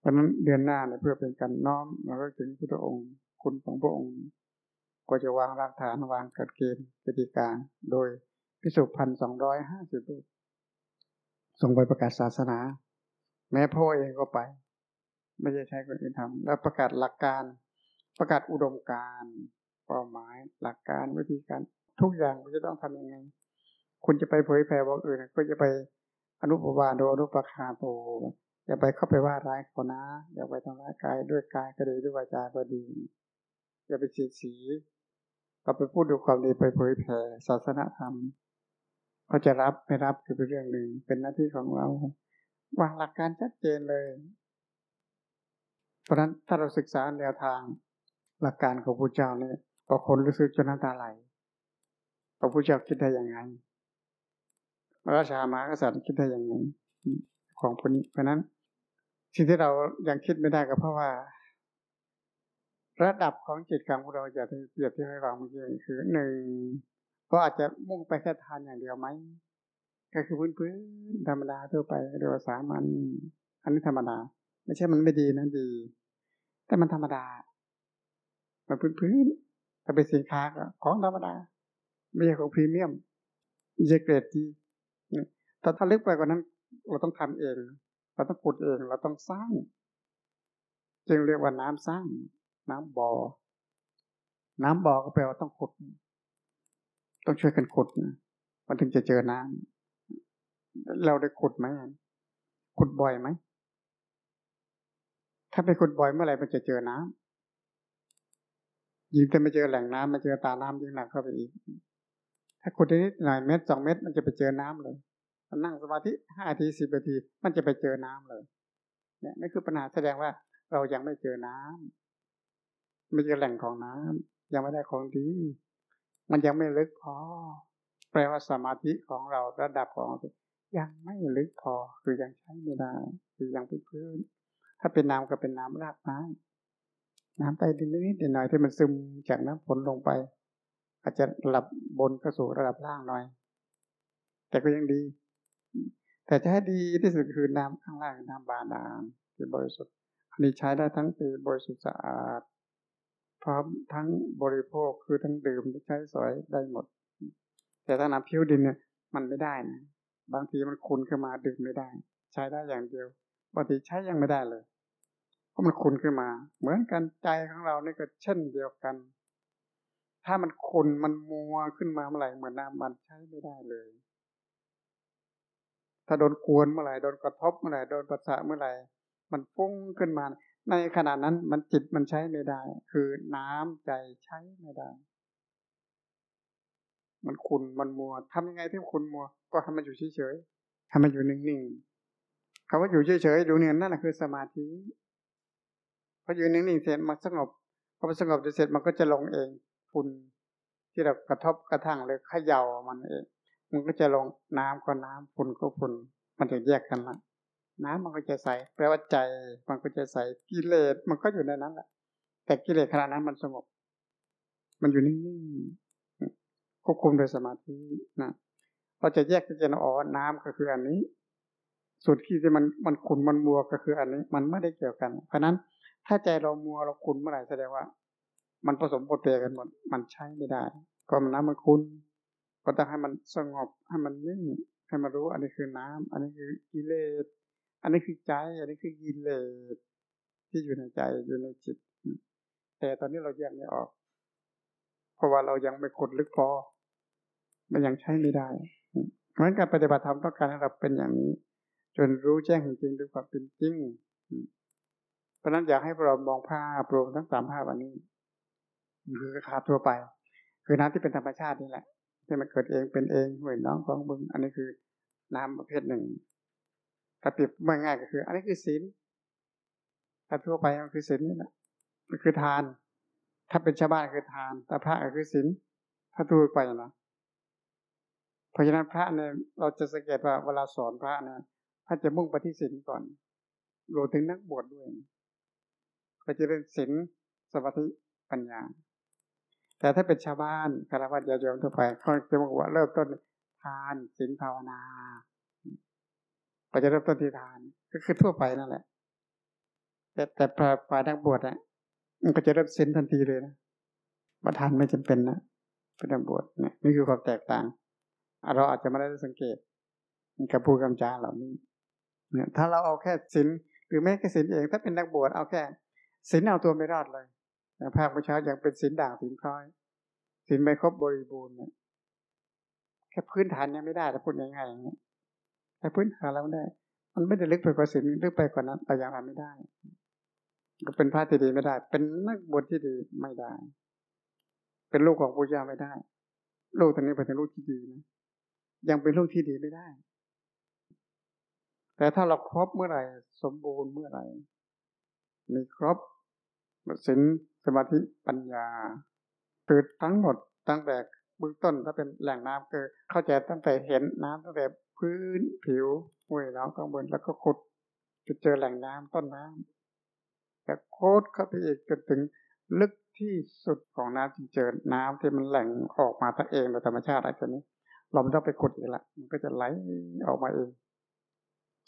เพราะนั้นเดือนหน้าเนี่ยเพื่อเป็นการน้อมเราก็ถึงพุทธองค์ คุณของพระองค์ ก็จะวางรากฐานวางกฎเกณฑ์กติกาโดย พิสุพันสองร้อยห้าสิบรูปส่งไปประกาศศาสนา แม้พ่อเองก็ไป ไม่ใช่ใช้คนอื่นทำแล้วประกาศหลักการ ประกาศอุดมการเป้าหมายหลักการวิธีการ ทุกอย่างคุณจะต้องทำยังไง คุณจะไปเผยแผ่บอกอื่นก็จะไปอนุปบาโดยอนุปคาโตอย่าไปเข้าไปว่าร้ายคนนะ อย่าไปทำร้ายกายด้วยกายก็ดีด้วยวาจาก็ดี อย่าไปสีสีเราไปพูดดูความดีไปเผยแผ่ศาสนาธรรม เขาจะรับไม่รับคือเป็นเรื่องหนึ่ง เป็นหน้าที่ของเราวางหลักการชัดเจนเลย เพราะนั้นถ้าเราศึกษาแนวทางหลักการของพระเจ้าเนี่ยพอคนรู้สึกจนน้ำตาไหลพระพุทธเจ้าคิดได้ยังไงราชามากษัตริย์คิดได้ยังไงของคนนี้เพราะนั้นสิ่งที่เรายังคิดไม่ได้ก็เพราะว่า ระดับของจิตกรรมของเราจะเปรียบที่ให้ฟังเมื่อกี้คือหนึ่ง ก็อาจจะมุ่งไปแค่ทานอย่างเดียวไหมก็คือพื้นพื้นธรรมดาทั่วไปเรียกว่าสามัญอันนี้ธรรมดา ไม่ใช่มันไม่ดีนะดี แต่มันธรรมดา มันพื้นพื้นถ้าเป็นสินค้าก็ของธรรมดา ไม่ใช่ของพรีเมียมไม่ใช่เกรดดีแต่ถ้าลึกไปกว่านั้น เราต้องทำเอง เราต้องขุดเองเราต้องสร้าง จึงเรียกว่าน้ำสร้าง น้ำบ่อน้ำบ่อก็แปลว่าต้องขุด ต้องช่วยกันขุดนะมันถึงจะเจอน้ำเราได้ขุดไหมขุดบ่อยไหมถ้าไปขุดบ่อยเมื่อไหร่มันจะเจอน้ำยิ่งแต่ไม่เจอแหล่งน้ำม่เจอตาน้ำยิ่งหนักเข้าไปอีก ถ้าขุดนิดหน่อยเม็ดสองเม็ดมันจะไปเจอน้ำเลยมันนั่งสมาธิห้าทีสิบนาที มันจะไปเจอน้ำเลย เนี่ยนี่คือปัญหาแสดงว่าเรายังไม่เจอน้ำไม่เจอแหล่งของน้ำยังไม่ได้ของดี มันยังไม่ลึกพอ แปลว่าสมาธิของเราระดับของยังไม่ลึกพอคือยังใช้ไม่ได้คือยังพื้นถ้าเป็นน้ำก็เป็นน้ำรากไม้น้ำใต้ดินนิดหน่อยที่มันซึมจากน้ำฝนลงไป อาจจะระดับบนก็สู่ระดับล่างหน่อย แต่ก็ยังดี แต่จะให้ดีที่สุดคือน้ำข้างล่างน้ำบาดาลที่บริสุทธิ์อันนี้ใช้ได้ทั้งปีบริสุทธิ์สะอาด พร้อมทั้งบริโภคคือทั้งดื่มใช้สอยได้หมด แต่ถ้าน้ำพิ้วดินเนี่ยมันไม่ได้นะบางทีมันคุนขึ้นมาดื่มไม่ได้ ใช้ได้อย่างเดียวบางทีใช้ยังไม่ได้เลยเพราะมันคุนขึ้นมา เหมือนกันใจของเราเนี่ยก็เช่นเดียวกัน ถ้ามันขุนมันมัวขึ้นมาเมื่อไหร่เหมือนน้ำมันใช้ไม่ได้เลย ถ้าโดนกวนเมื่อไหร่โดนกระทบเมื่อไหร่โดนประสาเมื่อไหร่มันฟุ้งขึ้นมา ในขณะนั้นมันจิตมันใช้ไม่ได้ คือน้ำใจใช้ไม่ได้ มันขุนมันมัวทำยังไงที่ขุนมัว ก็ทำมันอยู่เฉยๆทำมันอยู่นิ่งๆคำว่าอยู่เฉยๆดูเนี่ยนั่นแหละคือสมาธิพออยู่นิ่งๆเสร็จมันสงบพอมันสงบเสร็จมันก็จะลงเองฝุ่นที่เรากระทบกระทั่งเลยเขย่ามันเอง มันก็จะลงน้ำก็น้ำฝุ่นก็ฝุ่นมันจะแยกกันละ น้ำมันก็จะใสแปลว่าใจมันก็จะใสกิเลสมันก็อยู่ในนั้นแหละแต่กิเลสขณะนั้นมันสงบ มันอยู่นิ่งๆควบคุมโดยสมาธินะเราจะแยกจะเจนอ๋อน้ำก็คืออันนี้ส่วนที่มันมันขุนมันมัวก็คืออันนี้ มันไม่ได้เกี่ยวกัน เพราะนั้นถ้าใจเรามัวเราขุนเมื่อไหร่แสดงว่า มันผสมปนเปกันหมดมันใช้ไม่ได้ก็มันน้ำมันขุนก็ต้องให้มันสงบให้มันนิ่งให้มันรู้อันนี้คือน้ำอันนี้คือกิเลส อันนี้คือใจ อันนี้คือกิเลสที่อยู่ในใจอยู่ในจิต แต่ตอนนี้เราแยกไม่ออก เพราะว่าเรายังไม่ขุดลึกพอมันยังใช้ไม่ได้เพราะฉะนั้นการปฏิบัติธรรมต้องการให้เราเป็นอย่างนี้ จนรู้แจ้งจริงด้วยความเป็นจริงเพราะนั้นอยากให้เรามองภาพรวมทั้งสามภาพอันนี้คือขาทั่วไป คือน้ำที่เป็นธรรมชาตินี่แหละที่มันเกิดเองเป็นเองห่วยน้องของบึง อันนี้คือน้ำประเภทหนึ่ง ถ้าเปรียบง่ายๆก็คือ อันนี้คือศีลถ้าทั่วไปมันคือศีลนี่แหละมันคือทาน ถ้าเป็นชาวบ้านคือทาน แต่พระก็คือศีลถ้าทั่วไปนะเพราะฉะนั้นพระเนี่ยเราจะสังเกตว่าเวลาสอนพระนะท่านจะมุ่งไปที่ศีลก่อนรวมถึงนักบวชดด้วย ก็จะเป็นศีลสมาธิปัญญา แต่ถ้าเป็นชาวบ้านคารวะญาติโยมทั่วไปเขาจะบอกว่าเริ่มต้นทานศีลภาวนา ก็จะเริ่มต้นที่ทาน ก็คือทั่วไปนั่นแหละ แต่แต่ฝ่ายนักบวชอะมันก็จะเริ่มศีลทันทีเลยนะประทานไม่จำเป็นนะเป็นนักบวชเนี่ยนี่คือความแตกต่าง เราอาจจะไม่ได้สังเกตกับผู้กำจาเหล่านี้เนี่ยถ้าเราเอาแค่ศีลหรือแม้แค่ศีลเอง ถ้าเป็นนักบวชเอาแค่ศีลเอาตัวไม่รอดเลยแต่ภาคประชาอย่างเป็นศีลด่างศีลคล้อยศีลไม่ครบบริบูรณ์เนี่ยแค่พื้นฐานยังไม่ได้แต่พูดง่ายๆอย่างนี้ แค่พื้นฐานเราได้ มันไม่ได้ลึกไปกว่าศีลลึกไปกว่านั้นแต่ยังทำไม่ได้ ก็เป็นพระที่ดีไม่ได้ เป็นนักบวชที่ดีไม่ได้ เป็นลูกของพระเจ้าไม่ได้ ลูกตอนนี้เป็นลูกที่ดีนะยังเป็นลูกที่ดีไม่ได้ แต่ถ้าเราครบเมื่อไหร่ สมบูรณ์เมื่อไหร่ มีครบสินสมาธิปัญญาคือทั้งหมดตั้งแต่เบื้องต้นถ้าเป็นแหล่งน้ำคือเข้าใจตั้งแต่เห็นน้ำตั้งแต่ พื้นผิวห้วยแล้วข้างบนแล้วก็ขุดจะเจอแหล่งน้ำต้นน้ำแต่โคดเข้าไปอีกจนถึงลึกที่สุดของน้ำจึงเจอน้ำที่มันแหล่งออกมาตั้งเองโดยธรรมชาติอะไรตัวนี้ เราไม่ต้องไปขุดอีกละมันก็จะไหลออกมาเอง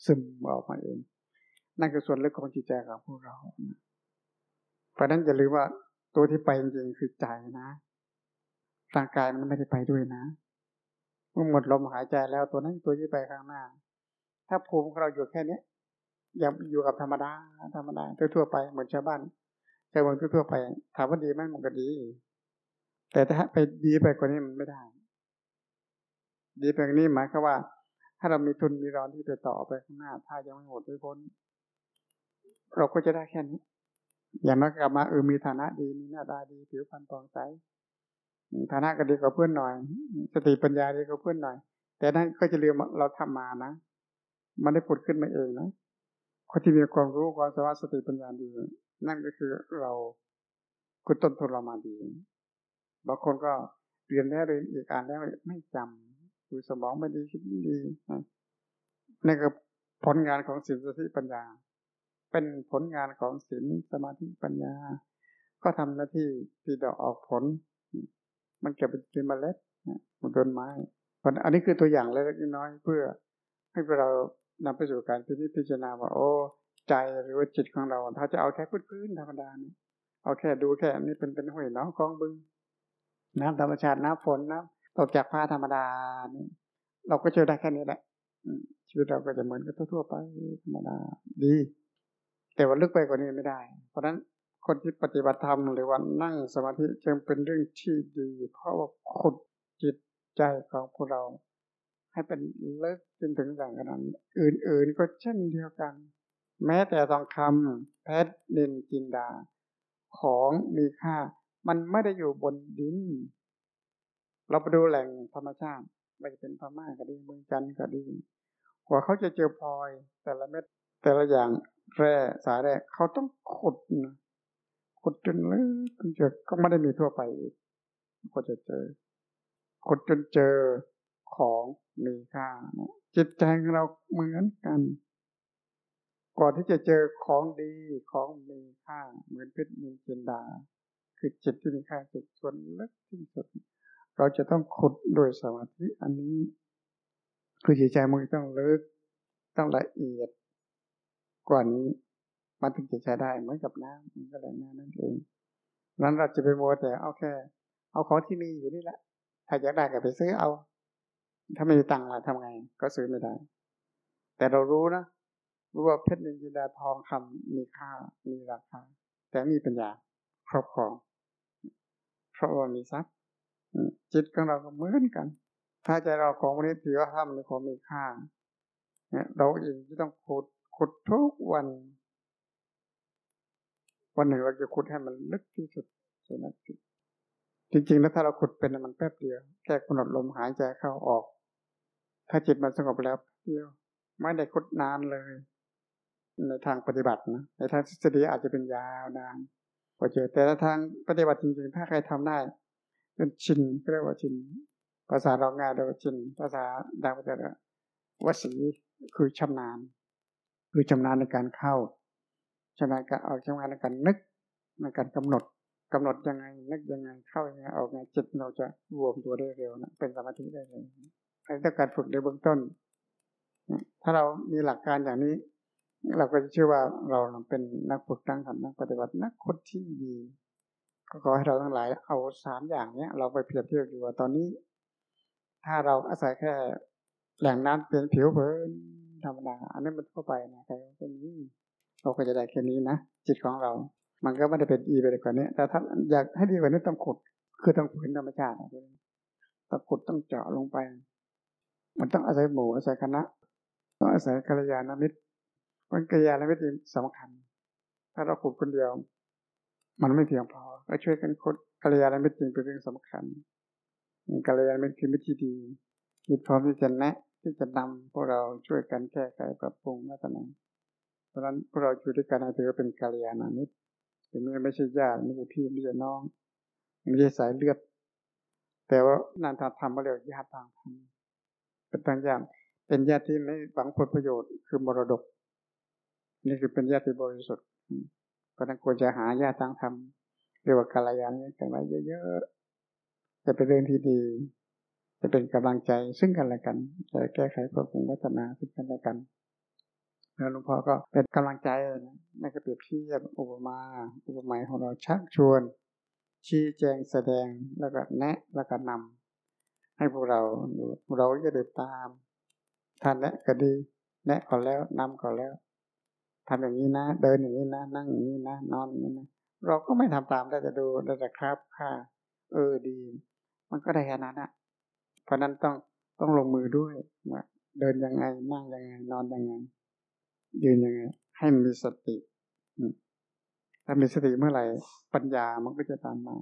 ซึมออกมาเอง นั่นคือส่วนลึกของจิตใจของพวกเรา เพราะนั้นอย่าลืมว่าตัวที่ไปจริงๆคือใจนะร่างกายมันไม่ได้ไปด้วยนะ เมื่อหมดลมหายใจแล้วตัวนั้นตัวที่ไปข้างหน้า ถ้าภูมิของเราอยู่แค่เนี้ยยังอยู่กับธรรมดาธรรมดาทั่วไปเหมือนชาวบ้านชาวบ้านทั่วไป ถามว่าดีไหมมันก็ดี แต่ถ้าไปดีไปกว่านี้มันไม่ได้ ดีแบบนี้หมายความว่า ถ้าเรามีทุนมีร้อนที่จะต่อไปข้างหน้า ถ้ายังไม่หมดไม่พ้นเราก็จะได้แค่นี้อย่างน้อยกลับมาเออมีฐานะดีมีหน้าตาดีผิวพรรณปองใส ฐานะก็ดีกว่าเพื่อนหน่อย สติปัญญาดีกว่าเพื่อนหน่อย แต่นั่นก็จะเรียกเราทำมานะ มันได้ผุดขึ้นมาเองนะคนที่มีความรู้ความสามารถสติปัญญาดี นั่นก็คือเราคุณต้นทุนเรามาดี บางคนก็เรียนแล้วเรียนอีกอ่านแล้วไม่จำคือสมองไม่ดีคิดไม่ดีนี่คือผลงานของศีลสติปัญญา เป็นผลงานของศีลสมาธิปัญญา ก็ทำหน้าที่ที่ดอกออกผล มันเก็บเป็นเมล็ดมันต้นไม้อันนี้คือตัวอย่างเล็กน้อยเพื่อให้เรานำไปสู่การพิจารณาว่า โอ้ ใจหรือว่าจิตของเรา ถ้าจะเอาแค่พื้นธรรมดานี่เอาแค่ดูแค่นี้เป็นเป็นห้วยน้องคลองบึงน้ำธรรมชาติน้ำฝนน้ำตกจากผ้าธรรมดานี่เราก็เจอได้แค่นี้แหละชีวิตเราก็จะเหมือนกับทั่วไปธรรมดาดี แต่ว่าลึกไปกว่านี้ไม่ได้ เพราะฉะนั้น คนที่ปฏิบัติธรรมหรือว่านั่งสมาธิจึงเป็นเรื่องที่ดี เพราะว่าขุดจิตใจของพวกเรา ให้เป็นเลิกจนถึงอย่างนั้นอื่น ๆ ก็เช่นเดียวกัน แม้แต่ทองคำเพชรดินจินดา ของมีค่า มันไม่ได้อยู่บนดิน เราไปดูแหล่งธรรมชาติไม่จะเป็นพม่าก็ดีเมืองจันก็ดีกว่าเขาจะเจอพลอย แต่ละเม็ดแต่ละอย่างแร่สายแร่เขาต้องขุดนะ ดจนลึกจนเจอก็ไม่ได้มีทั่วไปอีก็จะเจอขุดจนเจอของมีค่าจิตใจของเราเหมือนกัน ก่อนที่จะเจอของดีของมีค่า เหมือนเพชรมีจินดา คือจิตที่มีค่าสุดส่วนลึกที่สุด เราจะต้องขุดโดยสมาธิอันนี้ คือจิตใจมันต้องลึกต้องละเอียดกว่านี้ มันถึงจะใช้ได้เหมือนกับน้ำมันก็เลยน้ำนั่นเองนั้นเราจะไปโมแต่เอาแค่ เอาของที่มีอยู่นี่แหละ ถ้าอยากได้ก็ไปซื้อเอา ถ้าไม่มีตังค์ล่ะทำไง ก็ซื้อไม่ได้ แต่เรารู้นะรู้ว่าเพชรนินจินดาทองคำมีค่ามีราคาแต่มีปัญญาครอบครอง เพราะว่ามีทรัพย์จิตของเราก็เหมือนกัน ถ้าใจเราของวันนี้ถือว่าทำในของมีค่าเนี่ยเราเองที่ต้องขุดขุดทุกวัน วันหนึ่งเราจะขุดให้มันลึกที่สุดส่วนนั้นจริงๆแล้วถ้าเราขุดเป็นมันแป๊บเดียว แค่กำหนดลมหายใจเข้าออก ถ้าจิตมันสงบแล้วเดียว ไม่ได้ขุดนานเลย ในทางปฏิบัตินะในทางทฤษฎีอาจจะเป็นยาวนานพอเจอแต่ละทางปฏิบัติจริงๆ ถ้าใครทำได้เป็นชินเรียกว่าชิน ภาษาเราง่ายเรียกว่าชิน ภาษาดาวภาษาวสีคือชำนาญ คือชำนาญในการเข้า ชำนาญการออกชำนาญในการนึกในการกำหนดกำหนดยังไงนึกยังไงเข้ายังไงออกไงจิตเราจะรวมตัวได้เร็วนะเป็นสมาธิได้เลยอันนี้ต้องการฝึกในเบื้องต้น ถ้าเรามีหลักการอย่างนี้ เราก็จะเชื่อว่าเราเป็นนักฝึกตั้งทำนักปฏิบัตินักคนที่ดี ก็ขอให้เราทั้งหลายเอาสามอย่างเนี้ย เราไปเปรียบเทียบดูว่าตอนนี้ ถ้าเราอาศัยแค่แหล่งน้ำเป็นผิวเผินธรรมดาอันนี้มันทั่วไปนะใครก็มี เราก็จะได้แค่นี้นะจิตของเรา มันก็ไม่ได้เป็นอีไปกว่านี้แต่ถ้าอยากให้ดีกว่านี้ต้องขุด คือต้องฝืนธรรมชาติต้องขุดต้องเจาะลงไป มันต้องอาศัยหมู่อาศัยคณะ ต้องอาศัยกัลยาณมิตรมันกัลยาณมิตรสำคัญ ถ้าเราขุดคนเดียว มันไม่เพียงพอก็ช่วยกันขุดกัลยาณมิติเป็นเรื่องสำคัญกัลยาณมิตรคือมิตรที่ดีมีพร้อมที่จะแนะที่จะนำพวกเราช่วยกันแก้ไขปรับปรุงพัฒนาเพ ราะฉะนั้นพวกเราอยู่ด้วยกันถือว่าเป็นกัลยาณมิตรถึงแม้ไม่ใช่ญาติไม่ใช่พี่ไม่ใช่น้องไม่ใช่สายเลือด แต่ว่านานทางธรรมเรียกญาติทางธรรมเป็นทางญาติเป็นญาติที่ไม่หวังผลประโยชน์คือมรดก นี่คือเป็นญาติบริสุทธิ์เพราะนั้นควรจะหาญาติทางธรรมเรียกว่ากัลยาณมิตรกันไว้เยอะๆจะเป็นเรื่องที่ดี จะเป็นกำลังใจซึ่งกันและกันจะแก้ไขปรับปรุงพัฒนาซึ่งกันและกัน แล้วหลวงพ่อก็เป็นกำลังใจนะนั่นก็เปรียบเทียบอุปมาอุปไมยของเราชักชวน ชี้แจงแสดงแล้วก็แนะแล้วก็นำให้พวกเราเราจะเดินตามท่านแนะก็ดี แนะก่อนแล้วนำก่อนแล้วทำอย่างนี้นะ เดินอย่างนี้นะ นั่งอย่างนี้นะ นอนอย่างนี้นะเราก็ไม่ทำตามได้จะดูได้แต่ครับค่ะ เออดี มันก็ได้แค่นั้นอะเพราะนั้นต้องต้องลงมือด้วยว่าเดินยังไงนั่งยังไง นอนยังไง ยืนยังไง ให้มีสติถ้ามีสติเมื่อไหร่ ปัญญามันก็จะตามมา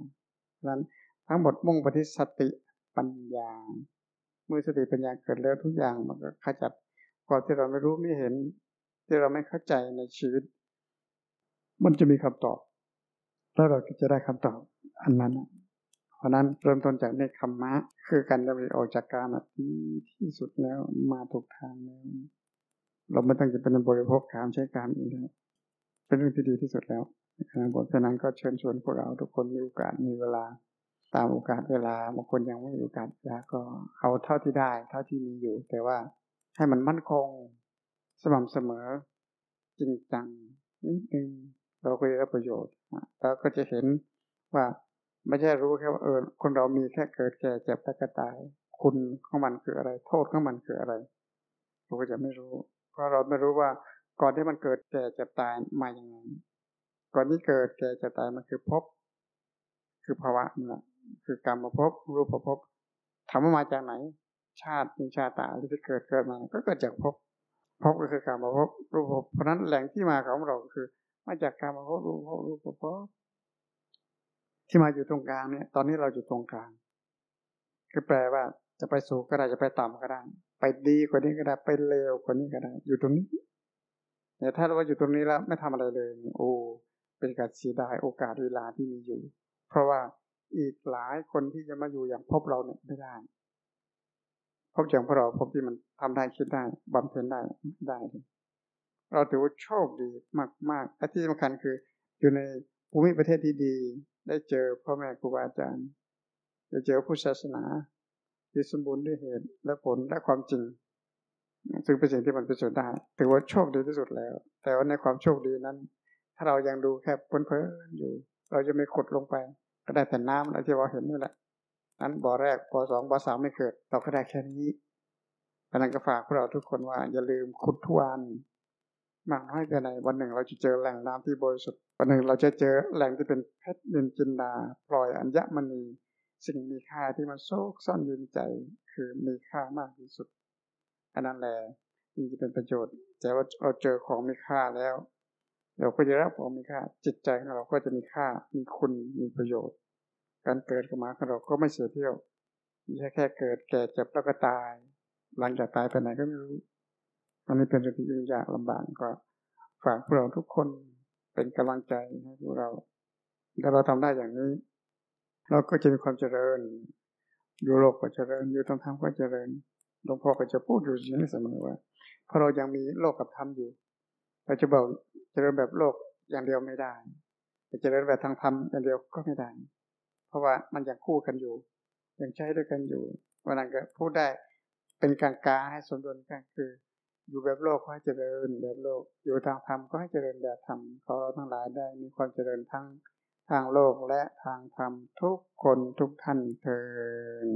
เพราะนั้นทั้งหมดมุ่งไปที่สติปัญญา เมื่อสติปัญญาเกิดแล้วทุกอย่างมันก็ขจัดความที่เราไม่รู้ไม่เห็น ที่เราไม่เข้าใจในชีวิต มันจะมีคำตอบ แล้วเราก็จะได้คำตอบอันนั้น เพราะนั้นเริ่มต้นจากในคำมะ คือการดำริออกจากการที่ที่สุดแล้วมาถูกทางแล้ว เราไม่ต้องจะเป็นบริโภคการใช้การอีกแล้วเป็นเรื่องที่ดีที่สุดแล้วนะบทนั้นก็เชิญชวนพวกเราทุกคนมีโอกาสมีเวลา ตามโอกาสเวลาบางคนยังไม่มีโอกาสแล้วก็เอาเท่าที่ได้ เท่าที่มีอยู่ แต่ว่าให้มันมั่นคงสม่ำเสมอ จริงจังนิดนึงเราก็จะได้ประโยชน์แล้วก็จะเห็นว่าไม่ใช่รู้แค่ว่าเออคนเรามีแค่เกิดแก่เจ็บตายก็ตาย คุณของมันคืออะไร โทษของมันคืออะไรเราก็จะไม่รู้ เพราะเราไม่รู้ว่าก่อนที่มันเกิดแก่เจ็บตายมาอย่างไงก่อนที่เกิดแก่เจ็บตายมันคือภพคือภาวะนี่แหละคือกรรมภพรูปภพถามว่ามาจากไหน ชาติมีชาตาที่เกิดเกิดมา ก็เกิดจากภพภพก็คือกรรมภพรูปภพเพราะนั้นแหล่งที่มาของเราคือมาจากกรรมภพรูปภพรูปภพที่มาอยู่ตรงกลางเนี่ย ตอนนี้เราอยู่ตรงกลาง คือแปลว่าจะไปสูงก็ได้จะไปต่ำก็ได้ ดีกว่านี้ก็ได้ไปเลวกว่านี้ก็ได้ อยู่ตรงนี้แต่ถ้าเราอยู่ตรงนี้แล้วไม่ทำอะไรเลย โอ้เป็นการเสียดายโอกาสเวลาที่มีอยู่ เพราะว่าอีกหลายคนที่จะมาอยู่อย่างพบเราเนี่ยไม่ได้พบอย่างพวกเราพบที่มันทำได้คิดได้บำเพ็ญได้ได้เราถือว่าโชคดีมากๆและที่สำคัญคือ อยู่ในภูมิประเทศที่ดี ได้เจอพ่อแม่ครูบาอาจารย์ได้เจอผู้ศาสนา ที่สมบูรณ์ด้วยเหตุและผลและความจริง ซึ่งเป็นสิ่งที่มันเป็นสุดได้ ถือว่าโชคดีที่สุดแล้ว แต่ว่าในความโชคดีนั้น ถ้าเรายังดูแค่เพลินๆอยู่ เราจะไม่ขุดลงไป ก็ได้แต่น้ำอะไรที่เราเห็นนี่แหละนั้นบ่อแรกบ่อสองบ่อสามไม่เกิดเราก็ได้แค่นี้พนันก็ฝากพวกเราทุกคนว่าอย่าลืมขุดทุกวันมากน้อยแค่ไหนวันหนึ่งเราจะเจอแหล่งน้ำที่บริสุทธิ์วันหนึ่งเราจะเจอแหล่งที่เป็นเพชรนินจินดาพลอยอัญมณี สิ่งมีค่าที่มันโซกซ่อนอยู่ในใจ คือมีค่ามากที่สุด อันนั้นแหละจึงจะเป็นประโยชน์ แต่ว่าเราเจอของมีค่าแล้ว เราก็จะรับของมีค่า จิตใจของเราก็จะมีค่า มีคุณ มีประโยชน์ การเกิดขึ้นมาของเราก็ไม่เสียเที่ยวไม่ใช่แค่เกิดแก่เจ็บแล้วก็ตาย หลังจากตายไปไหนก็ไม่รู้อันนี้เป็นสิ่งที่ยุ่งยากลำบากก็ฝากพวกเราทุกคนเป็นกำลังใจให้พวกเราถ้าเราทำได้อย่างนี้ เราก็จะมีความเจริญ อยู่โลกก็เจริญ อยู่ทางธรรมก็เจริญหลวงพ่อก็จะพูดอยู่อย่างนี้เสมอว่าเพราะเรายังมีโลกกับธรรมอยู่เราจะบอกเจริญแบบโลกอย่างเดียวไม่ได้จะเจริญแบบทางธรรมอย่างเดียวก็ไม่ได้ เพราะว่ามันยังคู่กันอยู่ ยังใช้ด้วยกันอยู่วันนั้นก็พูดได้เป็นกลางกาให้สมดุลกันคือ อยู่แบบโลกก็ให้เจริญแบบโลก อยู่ทางธรรมก็ให้เจริญแบบธรรมขอทั้งหลายได้มีความเจริญทั้ง ทางโลกและทางธรรมทุกคนทุกท่านเทิน